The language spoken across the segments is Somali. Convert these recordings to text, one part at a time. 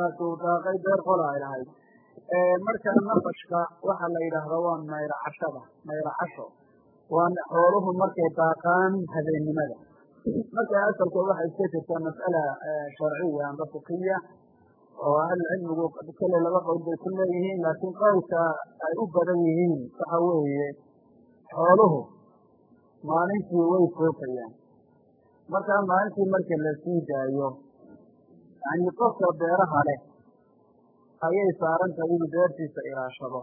neefkaasi uu daaqay beer qola ay marka nafashka waxaa la yidhaahda waa mayracashada mayracasho waa xooluhu markay daaqaan habeennimada marka asalka waxay iska jirtaa mas'ala sharciya amba fikiya oo ahlucilmigu kale laba qowl bay ku leeyihiin laakiin qowlka ay u badan yihiin waxa weeye xooluhu maalintii way foofayaan markaa maalintii marka la sii daayo yani qofka beeraha leh ayay saaran tahay inuu beertiisa ilaashado.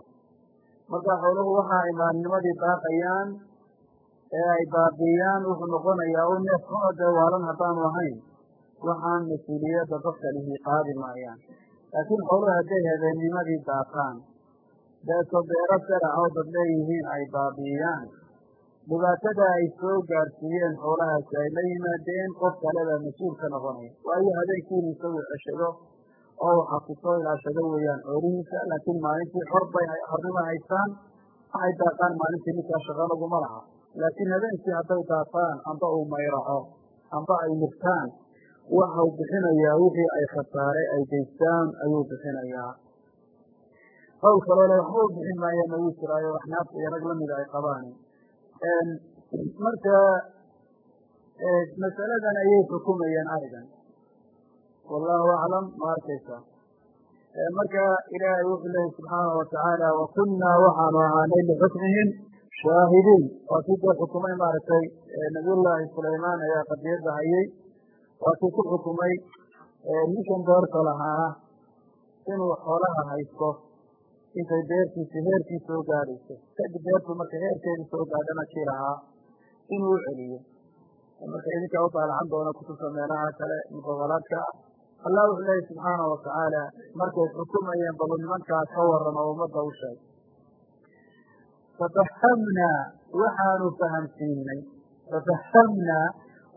Marka xooluhu waxa ay maalinnimadii daaqayaan ee ay baabiiyaan wuxuu noqonayaa u neef kuna dee waalan haddaanu ahayn. Waxaan mas'uuliyadda dadka lihi qaadi maayaan. Laakiin xooluhu hadday habeennimadii daaqaan deeto beero sarac oo dad leeyihiin ay baabi'iyaan dhibaatada ay soo gaarsiiyeen xoolahaasi ay la yimaadeen qof kale baa mas'uul ka noqonaya. Waayo habeenkiinu isagu ceshado oo waxa ku soo ilaashado weeyaan xoolihiisa laakiin maalintii xor bay xornimo haystaan waxay daaqaan maalintii ninkaa shaqo laguma laha. Laakiin habeenkii hadday daaqaan amba uu mayraco amba ay murtaan waxau bixinayaa wixii ay khasaare ay geystaan ayuu bixinayaa. Qowl kaloo le bixin maayana wuu jiraayo axnaafta iyo rag lamida ay qabaan marka masaladan ayay xukumayeen arigan wallahu aclam ma arkaysa. Marka ilaahay wuxuu leehay subxaana watacaala wakunnaa waxaanu ahaanay lixukmihim shaahidiin waa kii xukumay maaragtay nabiyullaahi sulaymaan ayaa qadiyadda hayay waa ku xukumay ninkan beerta lahaa inuu xoolaha haysto intay beertiisi heerkii soo gaadhayso kadib beertu marka heerkeedi soo gaadhana kii inuu celiyo. Marka idinkaa u daalacan doona kutubta meelaha kale mudawalaadka ah allah wuxuu leehay subxaana watacaala markay xukumayeen balu nimankaa ka oo ummadda u sheeg fafahamnaa waxaanu fahamsiinay. Fafahamnaa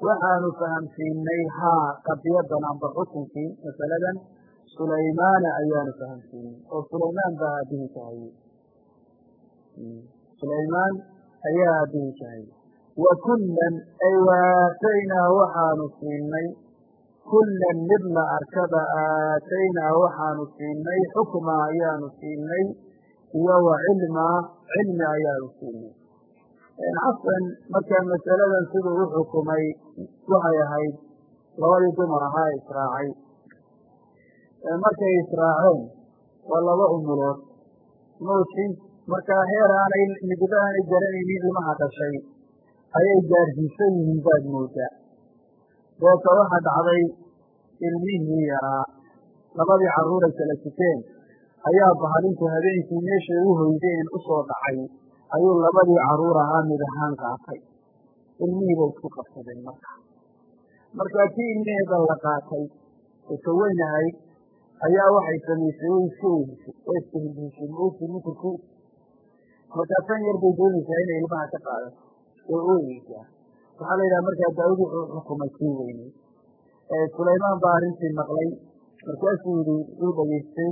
waxaanu fahamsiinay haa qadiyadan amba xukunkii masaladan sulaymaana ayaanu fahamsiinay oo sulaymaan baa aabihii ka hayey sulaymaan ayaa aabihii ka hayey wa kullan ay waataynaa waxaanu siinay. Kullan mid la arkaba aataynaa waxaanu siinay. Xukma ayaanu siinay. Iyo wa cilmaa cilmi ayaanu siinay. Xasan markaa masaladan siduu u xukumay waxay ahayd labadii dumar ahaa ee markay israaceen waa laba umulood nuusin markaa heer aanay midiba aanay garanaynin ilmaha dhashay ayay gaarsiisan yihiin baad moodaa. Deeta waxaa dhacday ilmihii yaraa labadii carruuray kala siteen ayaa bahalintu habeenkii meeshay u hoydeen u soo dhacay ayuu labadii carruur ahaa mid ahaan qaatay. Ilmihii bay isku qabsadeen marka. Markaa kii ilmiheeda la qaatay oo kaweyn ahayd ayaa waxay samaysay way iska weysay way iska hindisay mausi ninkinku markaa tan yar bay doonaysaa inay ilmaha ka qaadato. Oo ooyeysaa waxaa la yidhaha markaa daawud wuxuu xukumay kii weynay sulaymaan baa arrintii maqlay. Markaasuu yihi uu dhageystay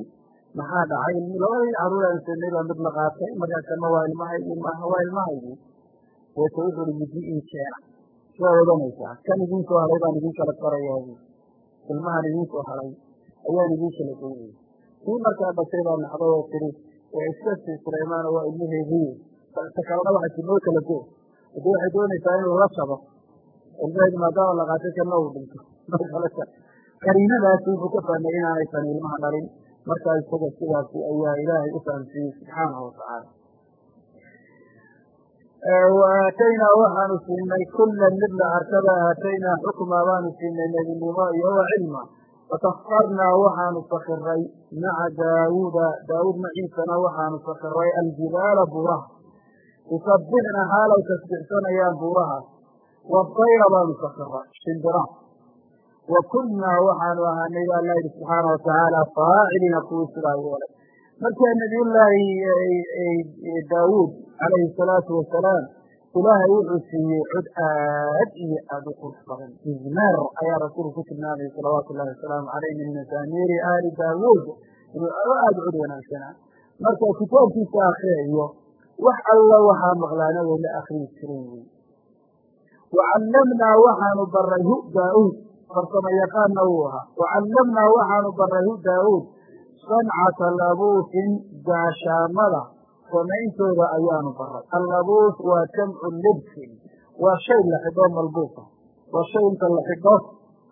maxaa dhacay? Labadii carruuraan sanay baa mid la qaatay. Markaasama waa ilmahaygi maaha waa ilmahaygii deeta wuxuu hi midi ii keena sidaa odanaysaa kan idin soo halay baan idin kala farayaa ilmahan idin soo halay ayaan idin kala goynaya kii markaa dhashay baa nacday oo tiri iska sii sulaymaano waa ilmaheedii ta kalena kala go haddii waxay doonaysaa inuu la jabo ilmaheedi maadaama la qaatay kana uu dhinto. Qariinadaasi wuxuu ka fahmay inaanaysan ilmaha dhalin. Markaa isaga sidaasi ayaa ilaahay u fahamsiiyey subxaanahu watacaala waataynaa waxaanu siinay kullan mid la arkaba aataynaa xukma baanu siinay nebinimo iyo cilma fasakarnaa waxaanu sakiray maca daawuuda daawuud maciisana waxaanu sakiray aljibaala buuraha yusabixna xaalay tasbixsanayaan buurahaas wadayra baanu sakira shimbira wa kunnaa waxaanu ahaanay ba alla yidhi subxaana watacaala faaciliina kuwii sidaa yeelay markaa nabiyullaahi daawuud calayhi salaatu wasalaam ilaahay wuxuu siiyey cod aad iyo aada u qurux badan. Izmer ayaa rasuulku ku tilmaamayay salawaatu llahi wasalaamu caleyh min masaamiiri aali daawuud. Inuu aada cod wanaagsanaa marka kitaabkiisa akriyayo wax alla waxaa maqlaana way la akriyi jiray. Wy wacallamnaa waxaanu baray hu daauud farsamo yaqaanna wuu ahaa. Wacallamnaa waxaanu baray hu daawuud. Sancata labuusin gaashaamada samayntooda ayaanu baray allabuus waa jamcu libsin waa shay la xidho malbuusa waa shay inta la xidho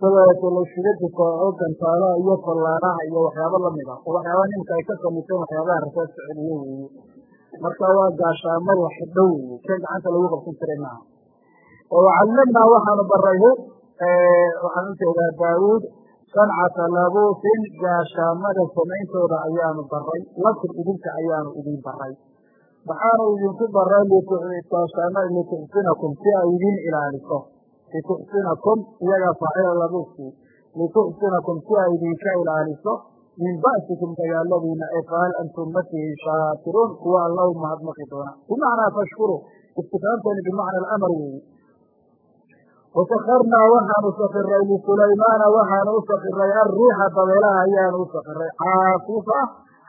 dabeeto laysuga difaaco gantaalaha iyo fallaanaha iyo waxyaabo la mid ah. Oo waxyaaba ninka ay ka samayseen waxyaabaha rasaas soceliye weeye marka waa gaashaamada xidho weeye shay gacanta lagu qabsan jiray maaha. Wacallamnaa waxaanu baray waxaan u jeedaa daawuud sancata labuusin gaashaamada samayntooda ayaanu baray laakiin idinka ayaanu idin baray maxaanu idinku baray gaashaamada lituxsinakum si ay idin ilaaliso. Lituxsinakum iyagaa faacila labuuskii lituxsinakum si ay idinka ilaaliso. Min ba'sikum dagaaladiina ee fahal antum matihin shaakiruun kuwa allahu mahadmaqi doona. Bimacnaa fashkuru istifhaamtani bimacna alamar weeye wasakarnaa waxaanu sakiray lisulaymaana waxaanu u sakiray alriixa dabeelaha ayaanu u sakiray xaasifa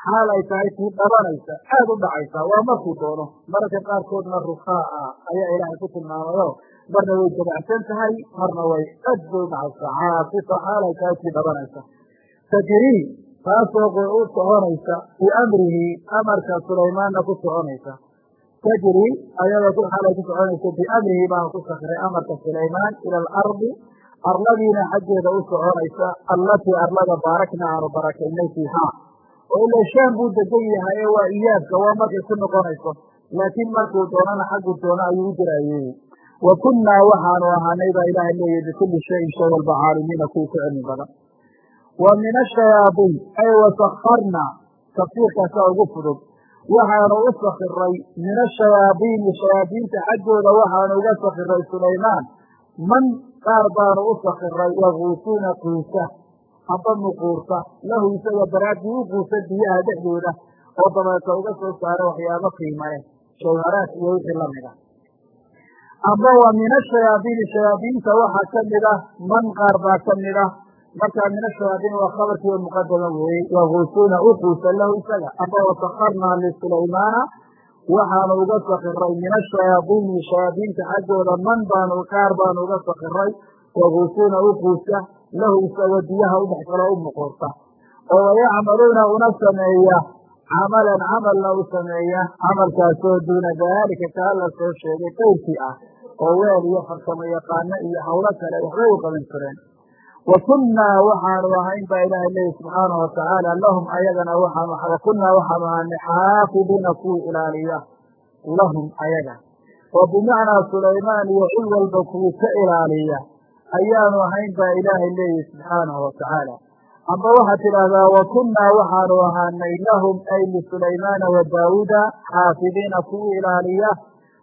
xaal ay tahay tii dhabanaysa aada u dhacaysa waa markuu doono mararka qaarkoodna rukaa ayaa ilaahay ku tilmaamayo marna way dabacsan tahay marna way aad bay u dhacaysa xaasifa xaal ay tahay tii dhabanaysa tajrii taasoo u soconaysa biamrihi amarka sulaymaanna ku soconaysa tajri ayadoo xaalay ku soconaysa biamrihi baan ku sakiray amarka sulaymaan ila alardi arladiina xaggeeda u soconaysa allatii arlada baarakna aanu barakaynay fiihaa oo ila shaam buu degan yahay ee waa iyaabka waa markay ku noqonayso laakiin markuu doonana xaggu doono ayuu u dirayey wa kunnaa waxaanu ahaanay baa ilaahay leeyahy bikulli shayin shay walba caalimiina kuwii ku cilmi badan wa min ashayaadiin ay wasakarna tafsiirkaasaa ugu fudud waxaanu u sakiray min ashayaadiini shayaadiinta xaggooda waxaanu uga sakiray sulaymaan. Man qaar baanu u sakiray yaguusuuna quusa. Amba nuquurta lahu isaga daraaddii u quusa biyaha dhexdooda. Oo dabeeta uga soo saara waxyaabo qiima leh jawharaat iyo wixii la mid ah. Amba wa min ashayaadiini shayaadiinta waxaa ka mid ah. Man qaar baa ka ah markaa min ashayaadiin waa khabarkii oo muqadama weeyey yaguusuuna u quusa lahu isaga. Amba wasakarnaa lisulaymaana waxaanu uga sakiray min ashayaadiini shayaadiinta xaggooda man baanu qaar baanu uga sakiray yaguusuuna u quusa lahu isagoo biyaha u dhex galo u muquurta oo wayacmaluuna una sameeya camalan camalna u sameeya. Camalkaasoo duuna daalika kaa la soo sheegay qayrkii ah. Oo weel iyo farsamo yaqaano iyo hawlo kale waxbay u qaban jireen wa waxaanu ahayn baa ilaahay leeyi subxaanahu watacaala lahum ayagana waxaanu wa kunnaa waxaanu ahaanay xaafidiina kuwii ilaaliya. Lahum ayaga. Oo bimacnaa sulaymaan iyo cid walba kuwii ka ilaaliya. Ayaanu ahayn baa ilaahay leeyihi subxaanahu watacaala amba waxaad tidhaahdaa wa waxaanu ahaanay lahum ay lisulaymaana wa daawuuda xaafidiina kuwii ilaaliya.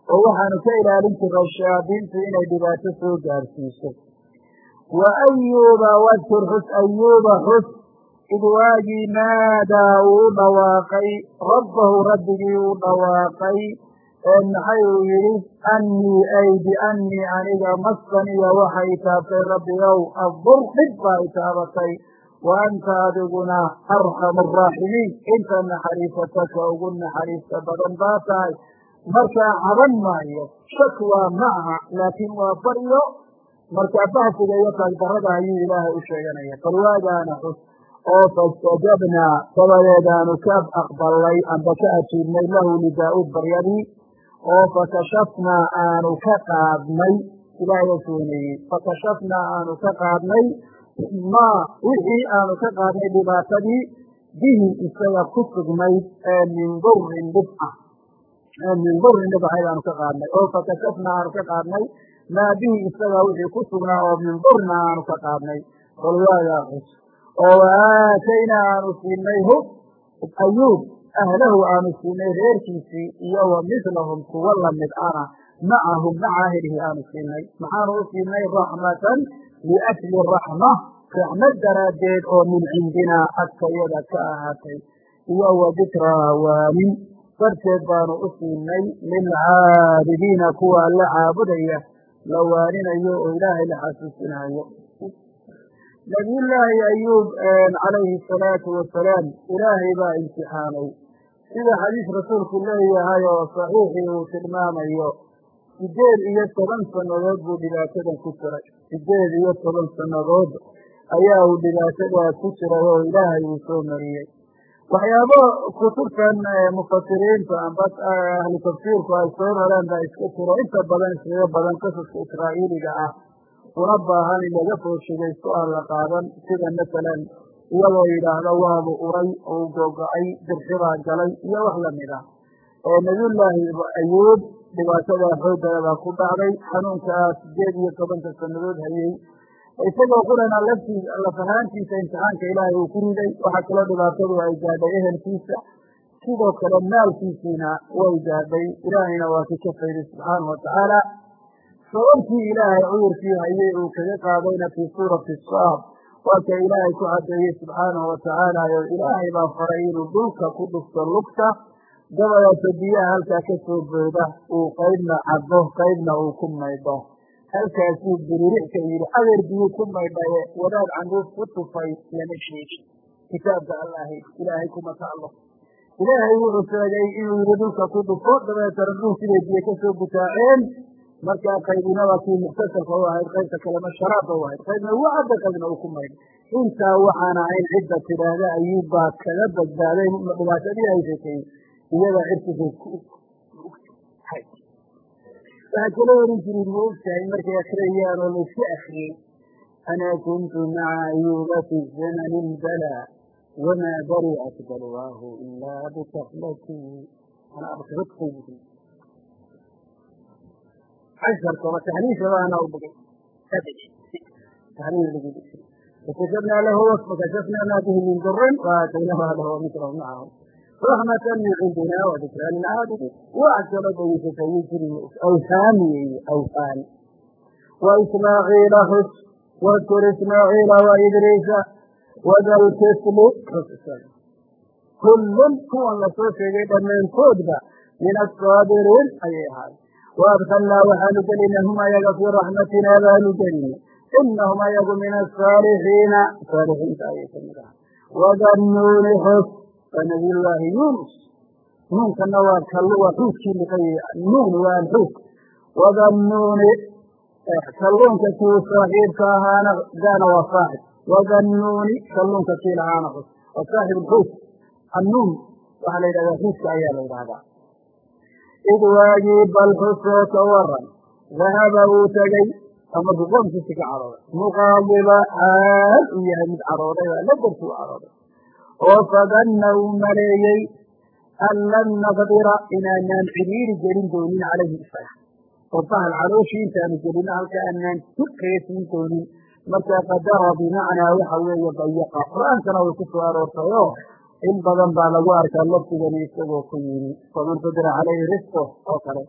Oo waxaanu ka ilaalin jiray shayaadiintu inay dhibaato soo gaarsiiso wa ayuuba wadkur xus ayuuba xus id waagii naadaa uu dhawaaqay rabbahu rabbigii uu dhawaaqay ee maxay uu yidhi annii ay biannii aniga masaniya waxay taabtay rabbigow addur dhib baa i taabatay wa anta adiguna arxamu araaximiin inta naxariisata ugu naxariista badan baa tahay markaa caban maayo shakwaa ma aha laakiin waa baryo markaa bahsiga iyo taagdarada ayuu ilaahay u sheeganaya bal waagaana xus oo fastajabnaa dabadeedaanu ka aqbalnay amba ka ajiibnay lahu lidaa-uud baryadii oo fakashafnaa aanu ka qaadnay. Ilaahay waa sooneeyey fakashafnaa aanu ka qaadnay maa wixii aanu ka qaadnay dhibaatadii bihi isaga ku sugnayd ee min durin dhib ah min durin dhib ahayd aanu ka qaadnay. Oo fakashafnaa aanu ka qaadnay maa bihi isaga wixii ku sugnaa oo min durna aanu ka qaadnay. Bal waagaa xus oo waaataynaa aanu siinay hu ayuub ahlahu aanu siinay reerkiisii iyo wa mislahum kuwa la mid ana macahum maca ahlihi aanu siinay. Maxaanu u siinay raxmatan liajli raxma raxmad daraaddeed oo min cindinaa agtayada ka ahaatay. Iyo wa dikraa waanin darteed baanu u siinay lilcaabidiina kuwa alla caabudaya la waaninayo oo ilaahay la xasuusinayo. Nabiyullaahi ayuub calayhi asalaatu wasalaam ilaahay baa imtixaanay. Sida xadiis rasuulku leeyahay oo saxiixii uu tilmaamayo sideed iyo toban sannadood buu dhibaatadan ku jiray. Sideed iyo toban sannadood ayaa uu dhibaatadaas ku jiray oo ilaahay uu soo mariyey waxyaabo kutubtan mufasiriinta amba ahlu tafsiirku ay soo rareen baa iska jiro inta badan iskaga badan qisaska israa'iiliga ah. Una baahan in laga foorshigaysto aan la qaadan sida masalan iyagoo yidhaahda waabu uray uu gogo-ay dirxibaa galay iyo wax la mid ah. Nabiyullaahi ayuub dhibaatada xooggeeda ku dhacday. Xanuunkaa sideed iyo tobanka sannadood hayey isagoo qurana laftii laf ahaantiisa imtixaanka ilaahay uu ku riday. Waxaa kaloo dhibaatadu ay gaadhay ehelkiisa. Sidoo kale maalkiisiina way gaadhay. Ilaahayna waa ki ka fayday subxaana wa tacaala. Sababkii ilaahay cudurkii hayey uu kaga qaadayna fii suurati saab waa ka ilaahay ku cadeeyey subxaanahu wa tacaala oo ilaahay baa faray inuu dhulka ku dhufto lugta. Dabadeeto biyaha halkaa ka soo booda uu qaybna cabo qaybna uu ku maydho halkaasuu biriricka yidhi adeer biyuu ku maydhaye wadaad canduuf ku tufay lama sheegin kitaabka allahi ilaahay kuma taalo ilaahay wuxuu sheegay inuu yidhi dhulka ku dhufo dabeetana dhul siday biyo ka soo butaaceen markaa qaybinaba kii mukhtasalka u ahayd qaybta kalena sharaabba u ahayd qaybna uu cadda qaybna uu ku maydhay intaa waxaan ahayn cidda tidhaahda ayuub baa kaga badbaaday dhibaatadii ay sheekeeyey iyada cirkiisa waxaa kala oran jirin ma ogtahay markay akriyayaan oo layska akriyey ana kuntu maca ayuuba fi zamani lbalaa wamaa bari'at balwaahu ilaa bikaflati casharkaba taxliisha baana u dhigay fakashafnaa lahu fakashafnaa maa bihi min durin waataynahu ahlahu mislahu macahu raxmatan min cindina wa dikraa lilcaabidiin wax kalo dageysatayuu jiri awhaamiyeeye awhaan wa ismaaciila xus wadkur ismaaciila wa idriisa wadalkifli kullun kuwan la soo sheegay dhammaantoodba min asaabiriin ayay ahaay waadkalnaa waxaanu gelinay hum ayaga fii raxmatina baanu gelinay inahum ayagu min asaalixiina saalixiinta ayay ka mid ahay wadannuuni xus waa nabiyullaahi yuunus nuunkana waa kal waa xuuskii liqayay nuun waa alxuus wadannuuni kalluunka kii saaxiibka ahaana gaana waa saaxib wadannuuni kalluunka kii lahaana xus waa saaxib alxuus annuun waxaa la yidhahdaa xuuska ayaa la yidhahdaa id waagii bal xusoo ka waran dahaba uu tegey markuu qoomkiisi ka cadhooday muqaadiba xaal uu yahay mid cadhooday waa la darti u cadhooday oo fadanna uu maleeyey an lan naqdira inaanaan cidhiiri gelin doonin calayhi isaga oo bahal calooshii intaanu gelino halka aanaan ku qeesin doonin markaa qadara bimacnaa waxa weeye dayaqa qur'aankana way ku soo aroortayoo in badan baa lagu arkaa laftigani isagoo ku yimi faman qudira calayhi risqo oo kale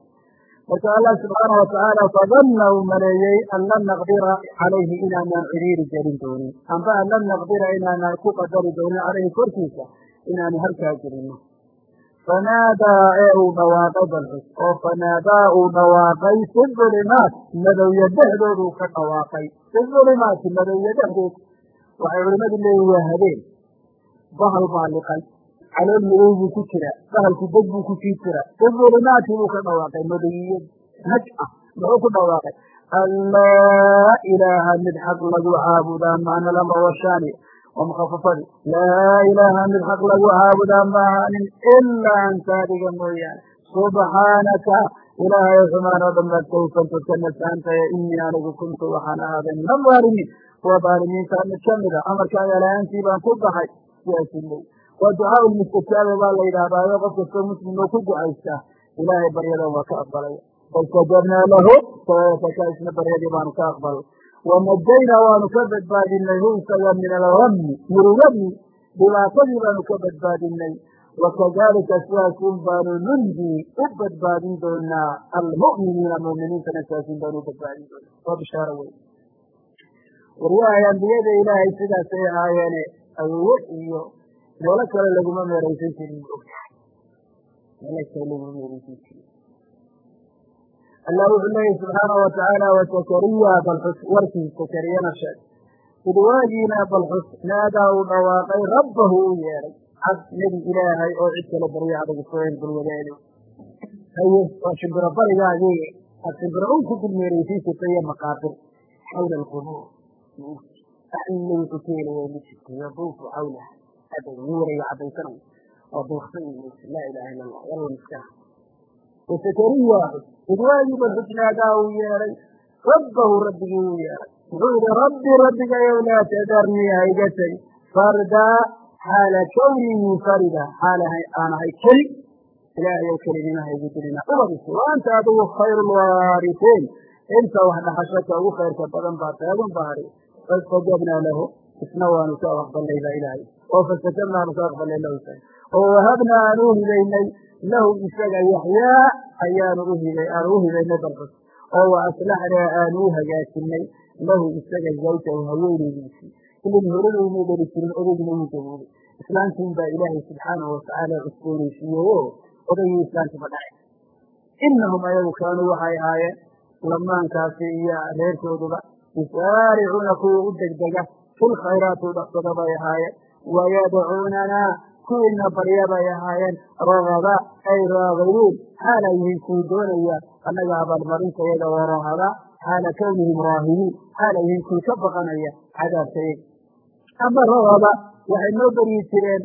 marka allah subxaana watacaala fadanna uu maleeyey an lan naqdira calayhi inaanaan cidhiiri gelin doonin amba an lan naqdira inaanaan ku qadari doonin calayhi korkiisa inaanu halkaa gelino fanaadaa ee uu dhawaaqay balxus oo fanaadaa uu dhawaaqay fi dulimaat madowya dhexdooduu ka dhawaaqay. Fi dulimaati madowya dhexdood waxay culimmadu leeyihiin waa habeen. Bahal baa liqay calool madow buu ku jira bahalku deg buu ku sii jira fi dulimaati buu ka dhawaaqay madowiye naj ah muxuu ku dhawaaqay an laa ilaaha mid xaq lagu caabudaa maana lama washaani waa mukafafadi laa ilaaha mid xaq lagu caabudaa maahanin ilaa anta mooyaane subxaanaka ilaahay xumaan oo dhan baad ka ka inii anigu kuntu waxaan ahaaday min alaalimiin kuwa daalimiinta mid kamida amarkaaga la'aantii baan ku baxay siyaasile waa ducaa lmustajaabe baa la yidhahdaayo qof kastoo muslim oo ku ducaystaa ilaahay baryadan waa ka aqbalaya fastajabnaa lahu ka isna baryadii baanu ka aqbalay wanajaynaa waanu ka badbaadinay hu isaga min algami murugadii dhibaatadii baanu ka badbaadinay wakadalika sidaasun baanu nundii u badbaadin doonaa almu'miniina mu'miniintana sidaasun baanu u badbaadin doonaa. Waa bishaaro wey waryahay ambiyada ilaahay sidaasay ahaayeene awowe iyo meelo kale laguma meeraysan jirin ogtahay meelo kale laguma meeraysan jirin. Allah wuxuu leeyahy subxaana watacaala wasakariya balxus warkii sakariyana sheeg. Id waagiina balxus naadaa uu dhawaaqay rabbahu u yeedhay cad nebi ilaahay oo cid kale barya adagu sooen balwadaado haye waa shimbiro barigaagii ad shimbiro un ku dulmeeraysiin jirta iyo maqaabir. Xawla alqubuur alla wuxuu ka helaya ma jirto yaduufu xawlaha nin wareega cadaysanay oo duuqsan laa ilaha illa allah yalla miskana wasakariya id waagiba xusnaadaa uu yeedhay rabbahu rabbigii uu yeedhay wuxuu yihi rabbi rabbigayow laa tadarnii hayga tegi fardaa xaala kownii munfarida xaala aan ahay keli ilaahayow keligima haygu dilina ubadis wa anta adigu khayru inta wax dhaxashaka ugu khayrka badan baa taadun baari fastajabnaa lahu isna waanu ka aqbalnay baa ilaahay oo fastajabnaa aanu ka oo wahabnaa aan u hibaynay lahu isaga yaxyaa ayaanu uhibay aanu u hibaynay balxus oo wa aslaxnaa aanu u hagaajinay lahu isaga zawjahu haweenaydiisii ilin horena umay dhali jirin odaygina wuu gaboobay islaantiin baa ilaahay subxaanahu watacaala cusboonaysiiyey o odaygii islaantiiba dhacay. Inahum ayagu kaanuu waxay ahaayeen lamaankaasi iyo reerkooduba yusaaricuuna kuwa u degdega filkhayraati udhaksada bay ahaayeen wayadcuunanaa kuwiina barya bay ahaayeen ragaba ay raagibiin xaala yihiin kuwii doonaya annaga abaalmarintayaga oo rahaba xaala kownihim raahibiin xaala yihiin kuwii ka baqanaya cadaabkayaga ama ragaba waxay noo beryi jireen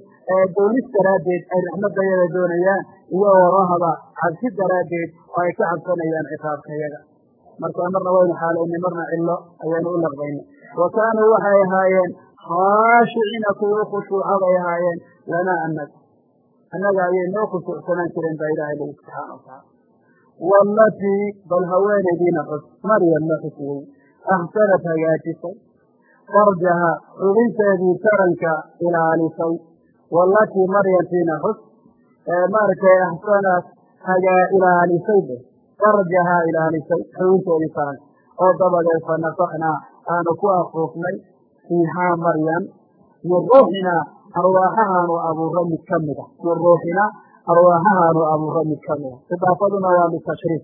doonis daraaddeed ay raxmadayada doonayaan iyo warahaba cabsi daraaddeed oo ay ka cabsanayaan ciqaabkayaga marka marna waynu xaalaynay marna cillo ayaanu u laqbaynay wa kaanuu waxay ahaayeen khaashiciina kuwa u khushuuca bay ahaayeen lanaa annaga annaga ayay noo khushuucsanaan jireen baa ilaahay leyi subxaana watacaala wallatii bal haweenaydiina xus maryam la xusiyey axsanad hagaajisay. Farjaha xubinteedii taranka ilaalisay. Wallatii maryamtiina xus maaragtay axsanad hagaa ilaalisay de farjahaa ilaalisay xubinteedii taranka oo dabadeed fa nafaknaa aanu ku afuufnay fiihaa maryam min ruuxinaa arwaaxahaanu abuurra mid ka mida min ruuxinaa arwaaxahaanu abuurra mid ka mida idaafaduna waa litashriif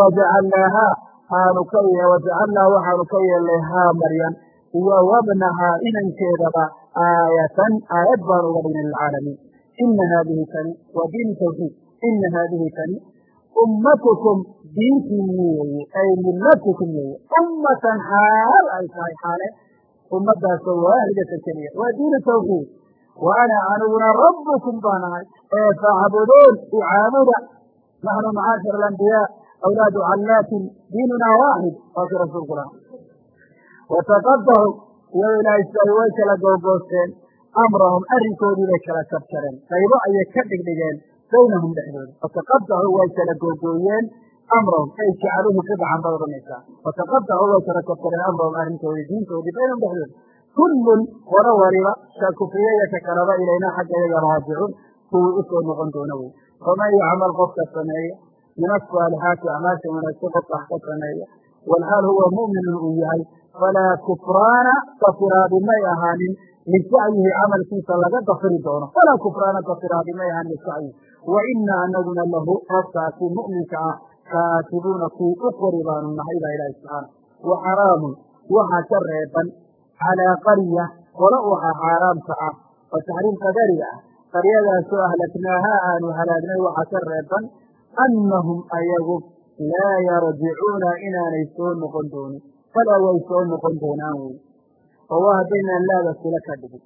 wajacalnaahaa aanu ka wajacalnaa waxaanu ka yeelnay haa maryam iyo wabnahaa inankeedaba aayatan aayad baan uga dhignay lilcaalamiin ina haadihi tani waa diin tawxiid ina haadihi tani ummatukum diintiinni weeye ay millatukum weeye ummatan xaal ay tahay xaale ummadaasoo waahidatan keliya waa diinu tawxiid wa ana aniguna rabbukum baan ahay ee facbuduun icaabuda naxnu macaashir alambiyaa awlaadu callaatin diinunaa waaxid waa kii rasuulku laha wataqadacu iyo ilaahsay way kala googoosteen amrahum arrinkoodii bay kala jabjareen qaybo ayay ka dhigdhigeen baynahum dhexdooda wataqadacuu way kala googooyeen amrahum ay jacaluuhu qidcan baad odhanaysaa wataqadacuu way kala jabjareen amrahum arrinkoodii diintoodii baynahum dhexdooda kullun wara waliba ka kufriyaya ka kalaba ilaynaa xagga iyaga raajicuun kuwii u noqon doona wey faman yacmal qofka sameeya min asaalixaati acmaasha wanaagsan qofka wax ka sameeya walxaal huwa mu'minun uu yahay falaa kufraana dafiraadi may ahaanin lisacyihi camalkiisa laga dafiri doono falaa kufraana dafiraadi may ahaanin lisacyihi wa ina anaguna lahu qofkaasi mu'minka ah kaatibuuna kuwii u qori baanu nahay baa ilaahi subxaana wa xaraamun waxaa ka reeban calaa qarya qolo waxaa xaaraamka ah oo taxriim qadariga ah. Qaryadaasoo ahlaknaahaa aanu halaagnay waxaa ka reeban annahum ayagu laa yarjicuuna inaanay soo noqon doonin. Falaa way soo noqon doonaan wey. Oo waa haddaynaan laada sila ka dhigin.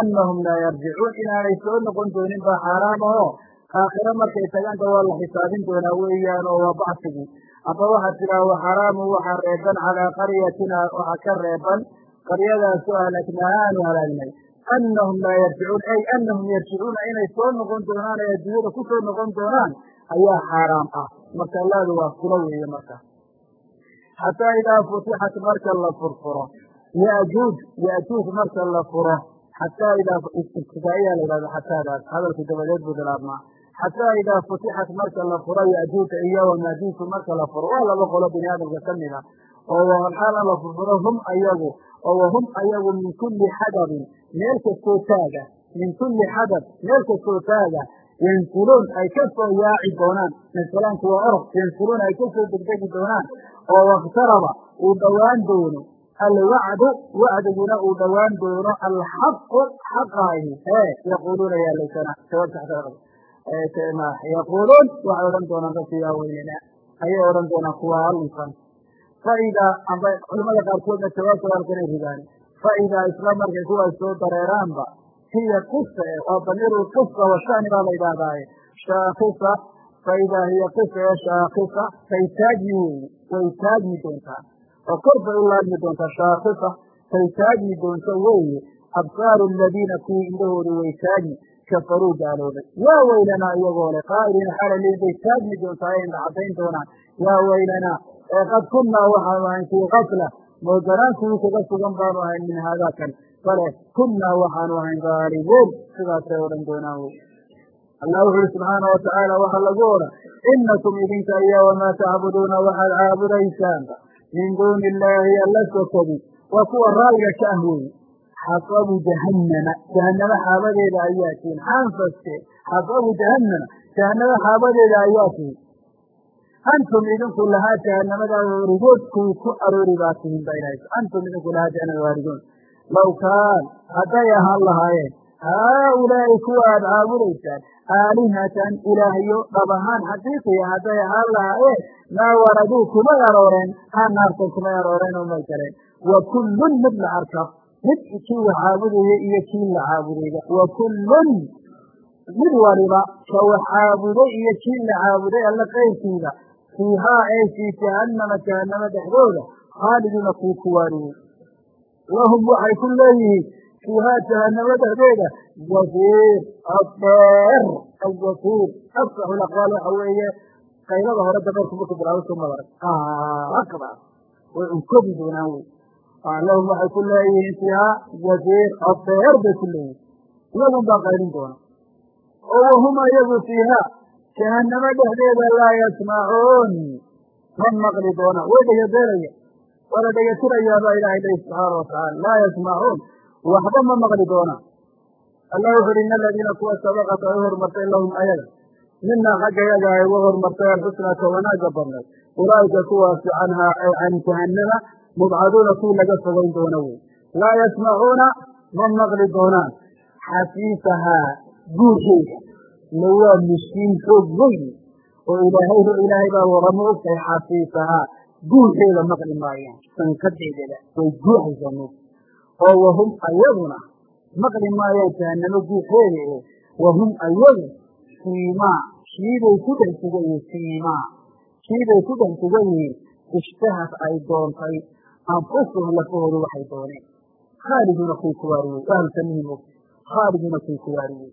Annahum laa yarjicuun inaanay soo noqon doonin baa xaaraam ahoo aakhiro markay tagaanta waa la xisaabin doonaa weeyaan oo waa bacsigii. Aba waxaad tidhaha wa xaraamu waxaa reeban calaa qaryatina waxaa ka reeban qaryadaasoo ahlaknaaha aanu halaagnay annahum laa yarjicuun ay annahum yarjicuuna inay soo noqon doonaan ee adduunyada ku soo noqon doonaan ayaa xaaraam ah. Marka laadu waa fula weeye markaa xataa idaa futixat marka la furfuro. Yajuuj yajuuj marka la furo. Xataa idaa ibtidaa'iyaa la yidhahda xataadaas hadalku dabadeed buu bilaabmaa xataa idaa futixat marka la furo yajuuja iyo wamaajuuju marka la furo waa laba qolo bini aadamka ka mid a oo walxaala la furfuro hum ayagu oo wahum ayagu min kulli xadabin meel kastoo taaga min kulli xadab meel kastoo taaga yansiluun ay ka soo yaaci doonaan masalaanku waa orod yansiluun ay ka soo degdegi doonaan oo wakhtaraba uu dhowaan doono alwacdu wacdiguna uu dhowaan doono alxaqu xaqaahi ee yaquuluuna yaa laytana yaquuluun waxay odhan doonaan dadka yaa ayay odhan doonaan kuwa allisan faidaa amba culamada qaarkoodna jawaabta halkanay ridaani faidaa isla markay kuwaas soo dareeraanba hiya qisa waa damiiru qisa washani baa la yidhaahdaaye shaakisa faidaa hiya qisa ee shaakisa tay taagmi weeye way taagmi doontaa oo kor bay u laadmi doontaa shaakisa tay taagmi doonta weeye absaaru aladiina kuwii indhahoodu way taagmi kafaruu gaaloobay yaa weylanaa iyagoo le qaa'iliina xalali bay taagmi doontaa ay indha caddayn doonaan yaa weylanaa ee qad kunnaa waxaanu ahayn fii kafla mooganaan kuwii kaga sugan baanu ahayn min haadaa kan bale kunnaa waxaanu ahayn haalibuun sidaasay odhan doonaan wey allah wuxu uhi subxaana watacaala waxaa lagu odhan inakum idinka iyo wamaa tacbuduuna waxaad caabudaysaanba min duuni illaahi alla sokadi waa kuwa raalliga ka ah weeye xasabu jahannama jahanamo xaabadeeda ayaa tihin xanfaste xasabu jahannama jahanamo xaabadeeda ayaa tihin antum idinku lahaa jahanamadaa waarigood kuwii ku aroori baa tihin ba ilahay antum idinku lahaa jahanama waarigoon low kaan hadday ahaan lahaayeen haaulaa'i kuwa aad caabudaysaan aalihatan ilaahyo dhab ahaan xaqiiqiya hadday ahaan lahaayeen maa waraduu kumay arooreen haa naartan kumay arooreen oo may galeen wa kullun mid la arka mid kii wax caabudaya iyo kii la caabudayba wa kullun mid waliba ka caabuday iyo kii la caabuday alla qayrkiiba. Fiihaa ee fii jahannama jahannama dhexdooda khaaliduuna kuu ku lahum waxay ku leeyihiin fiihaa jahannamo dhexdeeda zafiir adeer alzafiir afsaxu laqwaal waxa weeye qaylada hore dabeerku marku bilaabo soo akba way unkobi doonaan wey lahum waxay ku leeyihiin fiihaa zafiir adeer bay ku leeyihiin iyagun baa qaylin doona. Oo wahum ayagu fiihaa. Jahanamo dhexdeeda laa yasmacuun ma maqli doona. Way dhegadeelaya waa la dhegatirayaabaa ilaahay lehi subxaana watacaala laa yasmacuun waxba ma maqli doonaan allah wuxu uhi ina aladiina kuwa sabaqat ay u hormartay lahum ayaga. Minaa xagga yaga ay uga hormartay alxusnata wanaaga badnay. Ulaa'ika kuwaasi canhaa ay can jahannama mubcaduuna kuwii laga fogayn doona wey laa yasmacuuna ma maqli doonaan xasiisahaa guurkeeda la waa miskiin xoog weyn oo ilaahay ilaahay baa waramo ogtahay xasiisahaa guurkeeda maqli maayaan sankadeedada way guuxaysaa moog oo wahum ayaguna maqli maayaan jahanamo guuxeeda e wahum ayagu siimaa kiibay ku dhex sugan yihiin siimaa kiibay ku dhex sugan yihiin ishtahad ay doontay anfusuhum lafahoodu waxay dooneen khaaliduuna kuwii ku waariyey ahlu samihi moog khaaliduuna kuwii ku waariyey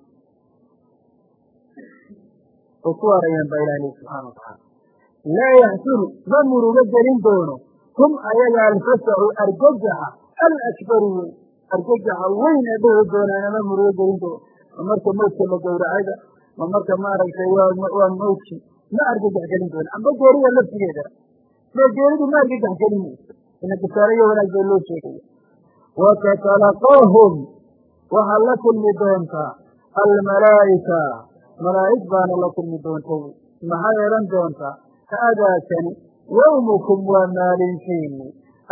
way ku waarayaan baa ilahi subxana watacaala laa yaxsunu ma murugo gelin doono hum ayaga alfasacu argagaxa alakbaru weyn argagaxa weyn ee dhahi doonaana ma murugo gelin doono ma marka mawdka la gowracayda ma marka maaragtay waa mawdki ma argagax gelin doona amba geerida laftigeeda ma geeridu ma argagax gelin mayso ina bisaarayo wanaag baa loo sheegaya watatalaqaahum waxaad la kulmi doontaa almalaa'ika malaa'ig baana la kulmi doonta maxay odhan doontaa haadaakani yowmukum waa maalinkiini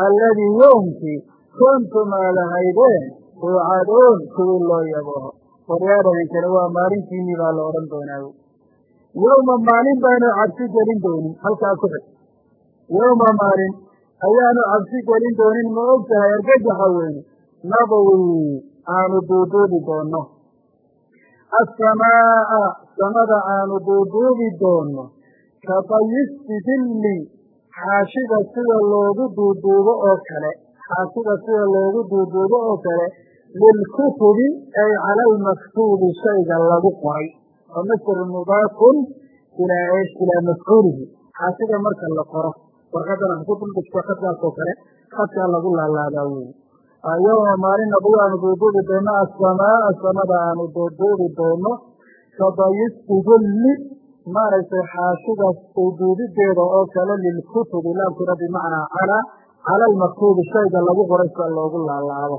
alladii yowmkii kuntum aad ahaydeen tuucaduun kuwii loo yabooho waryaadhahankani waa maalintiinii baa la odhan doonaa yowma maalin baanu cabsi gelin doonin halkaa ku xig yowma maalin ayaanu cabsi gelin doonin ma og tahay argagaxa weyne nabawi aanu duuduubi doonno. Assamaa'a samada aanu duuduubi doonno. Ka tayisti dilli xaashida sida loogu duuduubo oo kale. Xaashida sida loogu duuduubo oo kale. Lilkutubi ay cala almaktuubi shayga lagu qoray. Oo masru mudaafun ilaa ilaa mafcuulihi xaashida marka la qoro warqadana ha ku duldhigto khadkaas oo kale khadkaa lagu laalaadaa wey yowma maalin abu aanu duuduubi doonno asamaaa samada aanu duuduubi doonno kadayisti dulli maaragtay xaashidaas duuduubideeda oo kale lilkutubi laamkuna bimacnaa cala cala almaktuubi shayga lagu qoray sida loogu laalaado.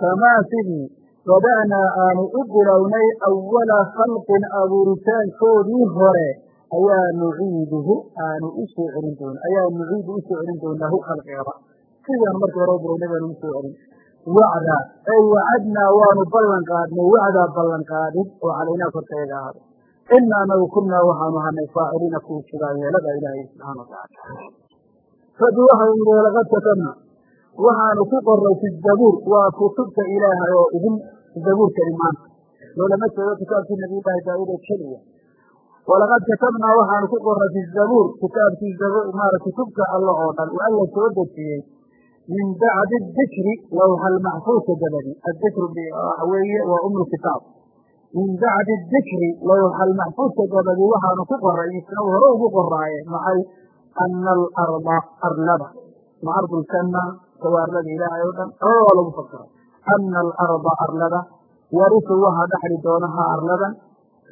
Kamaa sidii bada'naa aanu u bilownay awala khalqin abuuritaankoodii hore ayaa nuciiduhu aanu u soo celin doona ayaa nuciidu u soo celin doonaa hu khalqigaba sidaan markii hore bilownay baanu u soo celin. Wacda ay wacadnaa waanu ballan qaadnay wacdaa ballan qaadid oo calaynaa korkayaga ahado ina anagu kunaa waxaanu ahanay faaciliina kuwa sidaa yeelada ilaahay subxaana watacaala rabbi waxa uu yihi laqad katabna waxaanu ku qoray fi zabuur waa kutubta ilaahay oo idin zabuurkani maanta loolama jeedo kitaabkii nabiyullaahi daawuud oo keliya walaqad katabnaa waxaanu ku qoray fi zabuur kitaabkii maara kutubta alla oo dhan oo alla soo dejiyey min bacdi dikri lawha almaxfuudka dabadi adikru waxa weeye waa umu kitaab min bacdi dikri lawha almaxfuudka dabadi waxaanu ku qoray isna hore ugu qoraaye maxay ana alarda arlada ma arduljanna sawaarlada ilaahay oo dhan oo lagu fasiray ana alarda arlada yarisu waxaa dhexli doona ha arladan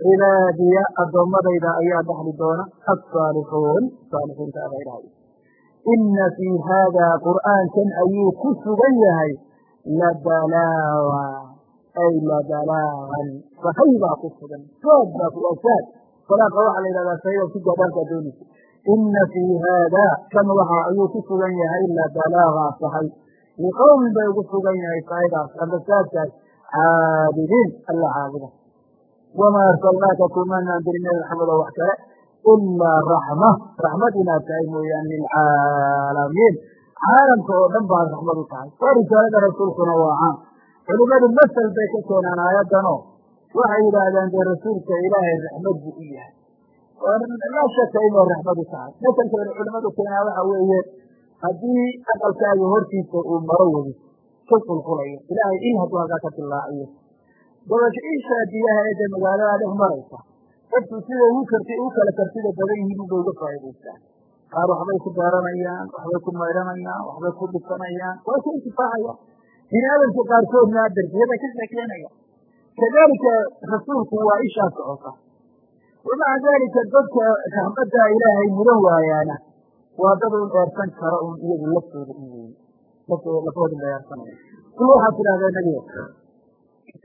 cibaadiya addoommadayda ayaa dhexli doona asaalixuun saalixiinta abaa ilahay ina fii haadaa qur'aankan ayuu ku sugan yahay. Labalaaga ay labalaagan sahay baa ku sugan. Saad baa waa saad salaaqa waxaa la yidhahdaa sahay oo si gaadhaankaa doonaysa ina fii haadaa kan waxa ayuu ku sugan yahay. Labalaaga sahay liqowmin bay ugu sugan yahay sahaydaas amba saadkaas caabidiin alla caabuda wamaa arsalnaaka kumanaan dirin nabi maxamed oo wax kale ilaa raxma raxmad inaad tahay mooyaane lilcaalamiin caalamka oo dhan baad raxmad u tahay waa risaalada rasuulkuna waa caam culimadu masel bay ka keenaan aayaddanoo waxay yidhaahdeen dee rasuulka ilaahay raxmad buu u yahay laa shaka inay raxmad u tahay maselkayna culimadu keenaa waxa weeye haddii aqalkaaga hortiisa uu maro wadi ka qulqulayo ilaahay il hadduu halkaa ka dilaaciyo dabasho ishaa biyaha ee dee magaalada dhex maraysa dadku sida ugu karti ugu kala kartida badan yihiin unbay uga faa'idaystaan qaar waxbay ku beeranayaan waxbay ku maydhanayaan waxbay ku dhisanayaan way ku intifaacayaan bini aadamka qaarkoodna darjiyada ka sheekeynaya kadalika rasuulku waa ishaa socota wamaca dalika dadka raxmadda ilaahay mudan waayaana waa dad un dheersan kara un iyagu laftooda u weeye laftooda lafooda dheersanaya kul waxaad tidhahdaa nabiga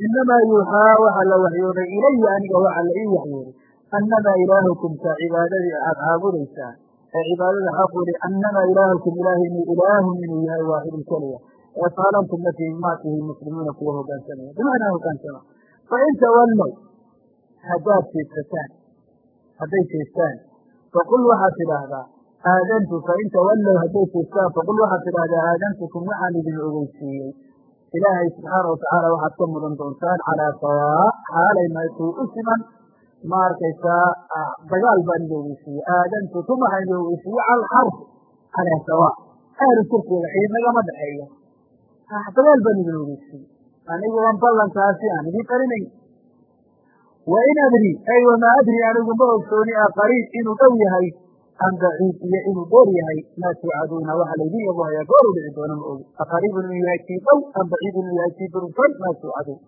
inamaa yuuxaa waxaa la waxyooday ilaya aniga waxaa la ii waxyooday annamaa ilaahukum taa cibaadadii aad caabudaysaan ee cibaadada xaquli annamaa ilaahukum ilaahinu ilaahun inuu yahay waaxidun keliya ee faalantumna fii maatihi muslimuuna kuwa hogaansamaya bimacnaa hogaansama fain tawallow haddaad jeedsataan hadday jeestaan faqul waxaad tidhaahdaa aadantu fain tawallow hadday jeestaan faqul waxaad tidhaahdaa aadantukum waxaan idin ogeysiiyey ilaahay subxaana watacaala waxaad ka mudan doontaan calaa sawaa xaalay matuu u siman ma arkaysaa dagaal baan idin ogeysiiyey aadantukum waxaan idin ogeysiiyey cala alxarb calaa sawaa ahlu shirkiga xiidnagama dhexeeya dagaal baan idin ogeysiiyey anigu aan ballankaasi aan idin qarinayn wain adri ay wamaa adri anigu ma ogsooni a qariib inuu dhow yahay am baciid iyo inuu dheer yahay maa tuucaduuna waxa laydin yabohayaa goor u dhici doona ma ogi aqariibun inuu yahay dhow am baciid inuu yahay kii durugsan tuucaduun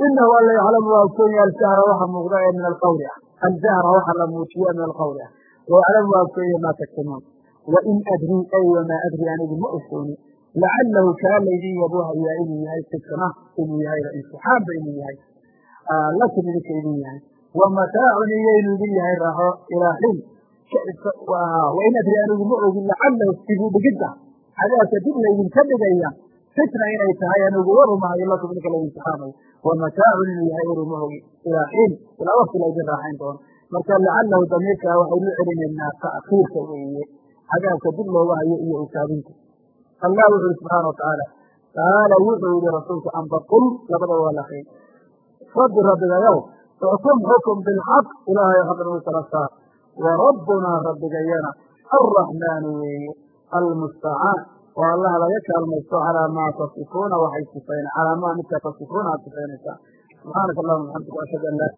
inahu alla yaclamu waa ogsoon yahay aljahra waxa muuqda ee min alqawli ah. Aljahra waxa la muujiya min alqawli ah. Wayaclamu waa ogsoon yahay maa taktumuun. Wain adri ay wamaa adri anigu ma ogsooni. Lacalahu kaa laydin yabohayaa inuu yahay fitna inuu yahay imtixaanba inuu yahay. Lakin idinka idin yahay. Wa mataacun iyo inuu idin yahay raaxo ilaa xin wain adri anigu ogin lacalahu dibuu dhigidda. Cadaabka dib laydinka dhigaya fitna inay tahay anigu warumahayo lakum idinka laydin imtixaamayo wa mataacun inuu yahay waruma ogin ilaa xiin ilaa wakti laydin raaxayn doono. Marka lacalahu damiirkaa waxaynu celinaynaa ta'kiirka weeye cadaabka dib looga hayo iyo usaabinta. Allah wuxu uri subxaana watacaala qaala wuxuu yihi rasuulku amba qul labada waa lakiin rabbi rabbigayow uxkum xukum bilxaq ilaahay xaq nagu kala saar wa rabbunaa rabbigayana alraxmaanu weeye almustacaan oo allah laga kaalmaysto calaa maa tasifuuna waxay sifayna calaa maa midkaa tasifuuna aad sifaynaysaa subxaanaka allahuma bxamdika ashhadu an laa